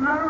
No.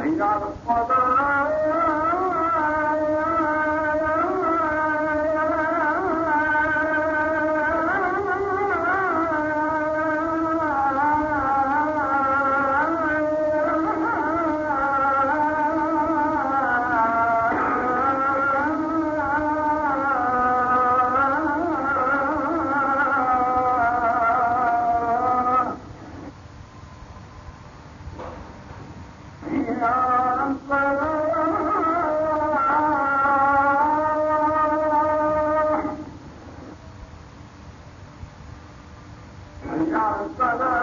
Thank God. الصلاة